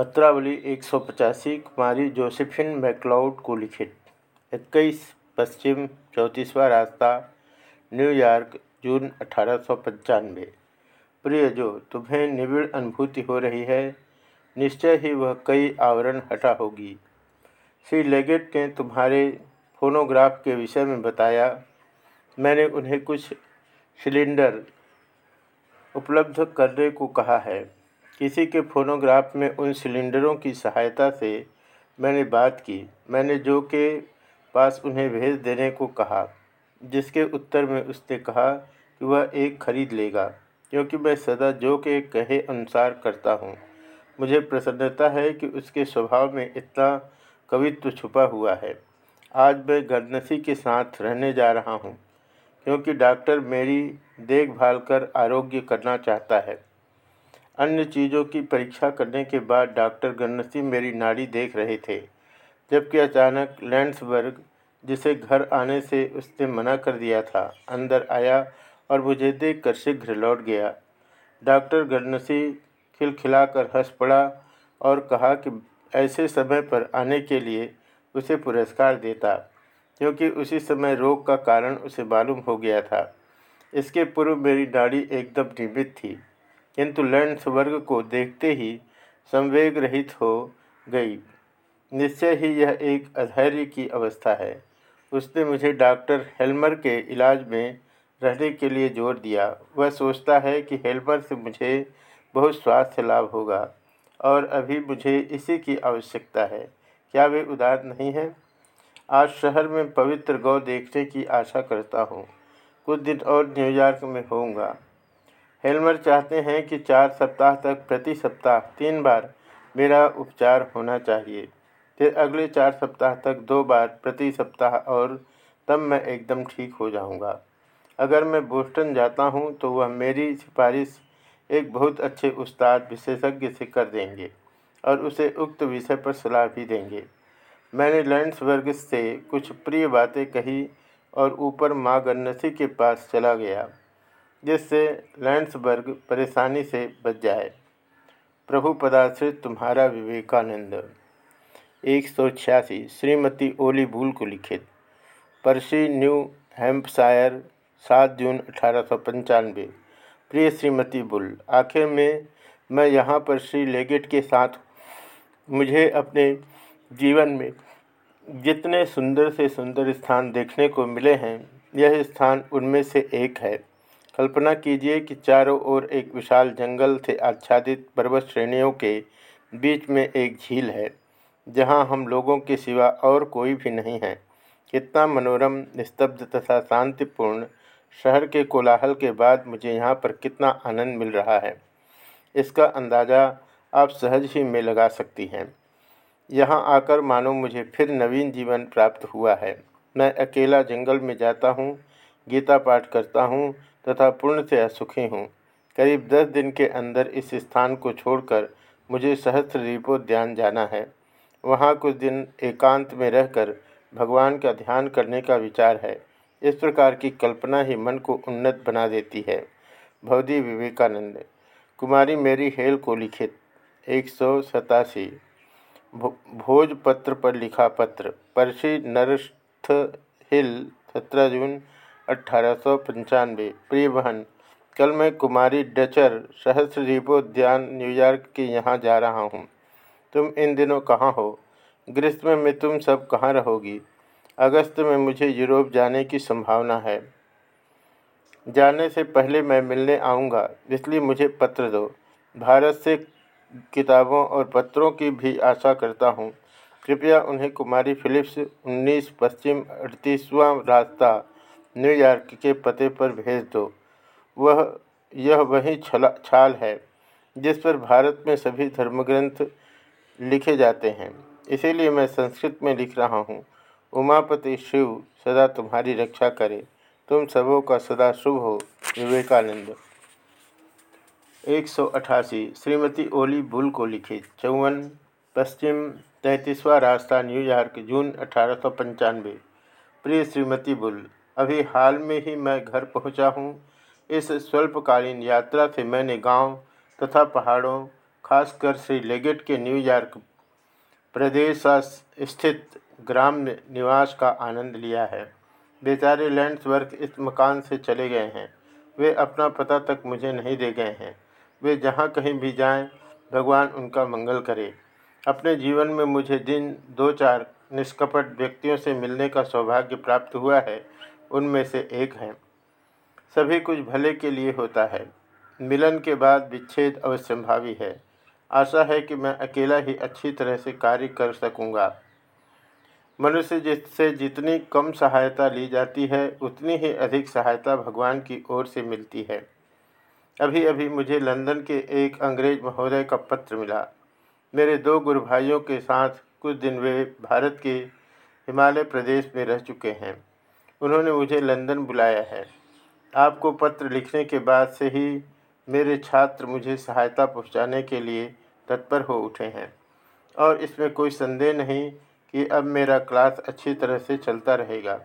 पत्रावली एक सौ पचासी, कुमारी जोसेफिन मैकलाउड को लिखित। इक्कीस, पश्चिम, चौंतीसवा रास्ता न्यूयॉर्क जून अठारह सौ पंचानवे। प्रिय जो, तुम्हें निविड़ अनुभूति हो रही है, निश्चय ही वह कई आवरण हटा होगी। श्री लेगेट ने तुम्हारे फोनोग्राफ के विषय में बताया, मैंने उन्हें कुछ सिलेंडर उपलब्ध करने को कहा है। किसी के फोनोग्राफ में उन सिलेंडरों की सहायता से मैंने बात की। मैंने जो के पास उन्हें भेज देने को कहा, जिसके उत्तर में उसने कहा कि वह एक खरीद लेगा, क्योंकि मैं सदा जो के कहे अनुसार करता हूँ। मुझे प्रसन्नता है कि उसके स्वभाव में इतना कवित्व छुपा हुआ है। आज मैं गर्नसी के साथ रहने जा रहा हूँ, क्योंकि डॉक्टर मेरी देखभाल कर आरोग्य करना चाहता है। अन्य चीज़ों की परीक्षा करने के बाद डॉक्टर गन्नसी मेरी नाड़ी देख रहे थे, जबकि अचानक लैंड्सबर्ग, जिसे घर आने से उसने मना कर दिया था, अंदर आया और मुझे देखकर शीघ्र लौट गया। डॉक्टर गन्नसी खिलखिलाकर हंस पड़ा और कहा कि ऐसे समय पर आने के लिए उसे पुरस्कार देता, क्योंकि उसी समय रोग का कारण उसे मालूम हो गया था। इसके पूर्व मेरी नाड़ी एकदम नियमित थी। किंतु वर्ग को देखते ही संवेग रहित हो गई। निश्चय ही यह एक अधैर्य की अवस्था है। उसने मुझे डॉक्टर हेल्मर के इलाज में रहने के लिए ज़ोर दिया। वह सोचता है कि हेल्मर से मुझे बहुत स्वास्थ्य लाभ होगा और अभी मुझे इसी की आवश्यकता है। क्या वे उदार नहीं हैं? आज शहर में पवित्र गौ देखने की आशा करता हूँ। कुछ दिन और न्यूयॉर्क में होऊँगा। हेलमर चाहते हैं कि चार सप्ताह तक, प्रति सप्ताह तीन बार मेरा उपचार होना चाहिए। फिर अगले चार सप्ताह तक दो बार, प्रति सप्ताह और तब मैं एकदम ठीक हो जाऊँगा। अगर मैं बोस्टन जाता हूँ तो वह मेरी सिफारिश एक बहुत अच्छे उस्ताद, विशेषज्ञ से कर देंगे और उसे उक्त विषय पर सलाह भी देंगे। मैंने लैंड्सबर्ग से कुछ प्रिय बातें कही और ऊपर माँ गन्नसी के पास चला गया। जिससे लैंड्सबर्ग परेशानी से बच जाए। प्रभु पदाश्रित तुम्हारा विवेकानंद। एक सौ छियासी, श्रीमती ओली बुल को लिखित। पर्सी, न्यू हेम्पशायर, सात जून अठारह सौ पंचानवे। प्रिय श्रीमती बुल, आखिर में मैं यहाँ पर श्री लेगेट के साथ मुझे अपने जीवन में जितने सुंदर से सुंदर स्थान देखने को मिले हैं, यह स्थान उनमें से एक है। कल्पना कीजिए कि चारों ओर एक विशाल जंगल से आच्छादित पर्वत श्रेणियों के बीच में एक झील है, जहाँ हम लोगों के सिवा और कोई भी नहीं है। कितना मनोरम, निस्तब्ध तथा शांतिपूर्ण शहर के कोलाहल के बाद मुझे यहाँ पर कितना आनंद मिल रहा है। इसका अंदाज़ा आप सहज ही में लगा सकती हैं। यहाँ आकर मानो मुझे फिर नवीन जीवन प्राप्त हुआ है। मैं अकेला जंगल में जाता हूँ, गीता पाठ करता हूँ तथा पूर्ण से असुखी हूँ। करीब दस दिन के अंदर इस स्थान को छोड़कर मुझे सहस्त्र दीपोद्यान जाना है। वहाँ कुछ दिन एकांत में रहकर भगवान का ध्यान करने का विचार है। इस प्रकार की कल्पना ही मन को उन्नत बना देती है। भवदी विवेकानंद, कुमारी मेरी हेल को लिखित, एक सौ सतासी। भोजपत्र पर लिखा पत्र परसी नरस्थ हिल, सत्रह जून अट्ठारह सौ पंचानवे प्रिय बहन कल मैं कुमारी डचर सहस्र दीपोद्यान न्यूयॉर्क के यहाँ जा रहा हूँ। तुम इन दिनों कहाँ हो? ग्रीष्म में तुम सब कहाँ रहोगी? अगस्त में मुझे यूरोप जाने की संभावना है। जाने से पहले मैं मिलने आऊँगा, इसलिए मुझे पत्र दो। भारत से किताबों और पत्रों की भी आशा करता हूँ। कृपया उन्हें कुमारी फिलिप्स 19 पश्चिम अड़तीसवां रास्ता न्यूयॉर्क के पते पर भेज दो। वह, यह वही छला, छाल है, जिस पर भारत में सभी धर्मग्रंथ लिखे जाते हैं। इसीलिए मैं संस्कृत में लिख रहा हूँ, उमापति शिव, सदा तुम्हारी रक्षा करे। तुम सबों का सदा शुभ हो, विवेकानंद। एक सौ अठासी, श्रीमती ओली बुल को लिखित चौवन, पश्चिम, तैंतीसवा रास्ता न्यूयॉर्क जून अठारह सौ पंचानवे। प्रिय श्रीमती बुल अभी हाल में ही मैं घर पहुँचा हूँ। इस स्वल्पकालीन यात्रा से मैंने गाँव तथा पहाड़ों, खासकर श्री लेगेट के न्यूयॉर्क प्रदेश स्थित ग्राम निवास का आनंद लिया है। बेचारे लैंड्सवर्क इस मकान से चले गए हैं। वे अपना पता तक मुझे नहीं दे गए हैं। वे जहाँ कहीं भी जाएँ, भगवान उनका मंगल करे। अपने जीवन में मुझे जिन दो चार निष्कपट व्यक्तियों से मिलने का सौभाग्य प्राप्त हुआ है। उनमें से एक है। सभी कुछ भले के लिए होता है। मिलन के बाद विच्छेद अवश्यंभावी है। आशा है कि मैं अकेला ही अच्छी तरह से कार्य कर सकूँगा। मनुष्य जिससे जितनी कम सहायता ली जाती है, उतनी ही अधिक सहायता भगवान की ओर से मिलती है। अभी अभी मुझे लंदन के एक अंग्रेज़ महोदय का पत्र मिला। मेरे दो गुरु भाइयों के साथ कुछ दिन वे भारत के हिमालय प्रदेश में रह चुके हैं। उन्होंने मुझे लंदन बुलाया है। आपको पत्र लिखने के बाद से ही मेरे छात्र मुझे सहायता पहुँचाने के लिए तत्पर हो उठे हैं। और इसमें कोई संदेह नहीं कि अब मेरा क्लास अच्छी तरह से चलता रहेगा।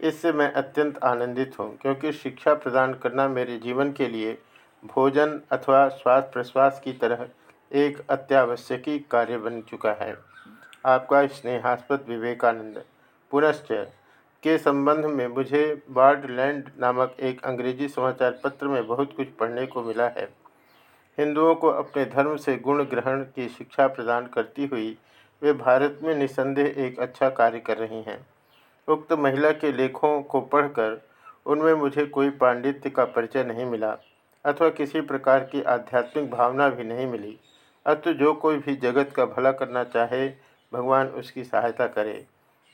इससे मैं अत्यंत आनंदित हूँ, क्योंकि शिक्षा प्रदान करना मेरे जीवन के लिए भोजन अथवा श्वास प्रश्वास की तरह एक अत्यावश्यकी कार्य बन चुका है। आपका स्नेहास्पद विवेकानंद। पुनश्च के संबंध में मुझे बार्डलैंड नामक एक अंग्रेज़ी समाचार पत्र में बहुत कुछ पढ़ने को मिला है। हिंदुओं को अपने धर्म से गुण ग्रहण की शिक्षा प्रदान करती हुई वे भारत में निसंदेह एक अच्छा कार्य कर रही हैं। उक्त महिला के लेखों को पढ़कर उनमें मुझे कोई पांडित्य का परिचय नहीं मिला, अथवा किसी प्रकार की आध्यात्मिक भावना भी नहीं मिली। अतः जो कोई भी जगत का भला करना चाहे, भगवान उसकी सहायता करे।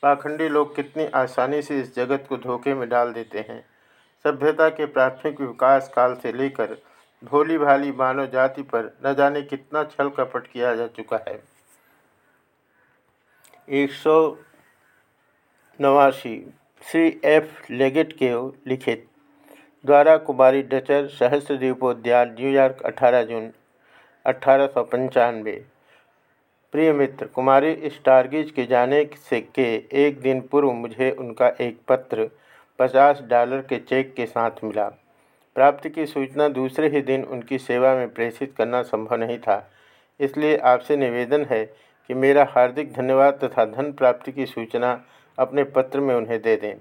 पाखंडी लोग कितनी आसानी से इस जगत को धोखे में डाल देते हैं। सभ्यता के प्राथमिक विकास काल से लेकर भोली भाली मानव जाति पर न जाने कितना छल कपट किया जा चुका है। एक सौ नवासी श्री एफ़. लेगेट के लिखित द्वारा कुमारी डचर सहस्र दीपोद्यान न्यूयॉर्क 18 जून, अठारह सौ पंचानवे। प्रिय मित्र, कुमारी स्टारगिज के जाने से के एक दिन पूर्व मुझे उनका एक पत्र पचास डॉलर के चेक के साथ मिला। प्राप्ति की सूचना दूसरे ही दिन उनकी सेवा में प्रेषित करना संभव नहीं था। इसलिए आपसे निवेदन है कि मेरा हार्दिक धन्यवाद तथा धन प्राप्ति की सूचना अपने पत्र में उन्हें दे दें।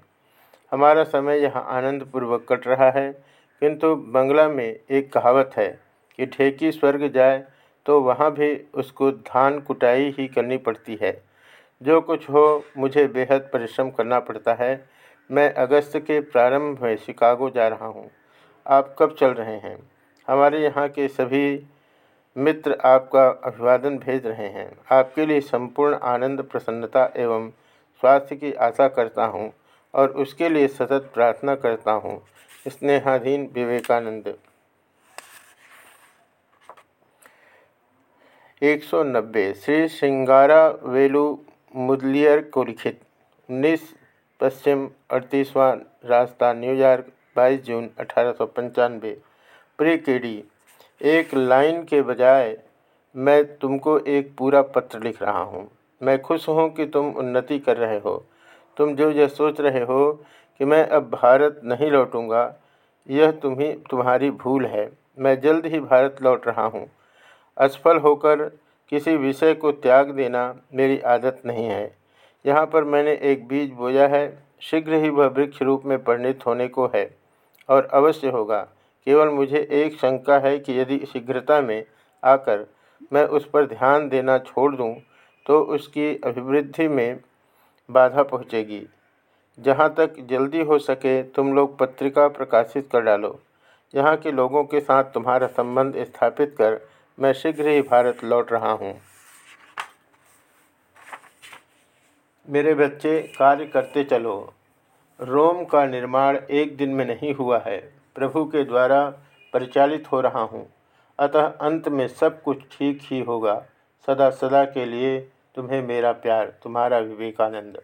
हमारा समय यहाँ आनंदपूर्वक कट रहा है, किंतु बंगला में एक कहावत है कि ठेकी स्वर्ग जाए तो वहाँ भी उसको धान कुटाई ही करनी पड़ती है। जो कुछ हो, मुझे बेहद परिश्रम करना पड़ता है। मैं अगस्त के प्रारंभ में शिकागो जा रहा हूँ। आप कब चल रहे हैं? हमारे यहाँ के सभी मित्र आपका अभिवादन भेज रहे हैं। आपके लिए संपूर्ण आनंद, प्रसन्नता एवं स्वास्थ्य की आशा करता हूँ और उसके लिए सतत प्रार्थना करता हूँ। स्नेहाधीन विवेकानंद। एक सौ नब्बे, श्री सिंगारा वेलु मुदलियर को लिखित। उन्नीस पश्चिम अड़तीसवां रास्ता न्यूयॉर्क 22 जून अठारह सौ पंचानवे प्री केडी, एक लाइन के बजाय मैं तुमको एक पूरा पत्र लिख रहा हूँ। मैं खुश हूँ कि तुम उन्नति कर रहे हो। तुम जो यह सोच रहे हो कि मैं अब भारत नहीं लौटूँगा, यह तुम्हें, तुम्हारी भूल है। मैं जल्द ही भारत लौट रहा हूँ। असफल होकर किसी विषय को त्याग देना मेरी आदत नहीं है। यहाँ पर मैंने एक बीज बोया है, शीघ्र ही वह वृक्ष रूप में परिणित होने को है और अवश्य होगा। केवल मुझे एक शंका है कि यदि शीघ्रता में आकर मैं उस पर ध्यान देना छोड़ दूँ तो उसकी अभिवृद्धि में बाधा पहुँचेगी। जहाँ तक जल्दी हो सके, तुम लोग पत्रिका प्रकाशित कर डालो। यहाँ के लोगों के साथ तुम्हारा संबंध स्थापित कर मैं शीघ्र ही भारत लौट रहा हूँ। मेरे बच्चे कार्य करते चलो। रोम का निर्माण एक दिन में नहीं हुआ है। प्रभु के द्वारा परिचालित हो रहा हूँ। अतः अंत में सब कुछ ठीक ही होगा। सदा सदा के लिए तुम्हें मेरा प्यार, तुम्हारा विवेकानंद।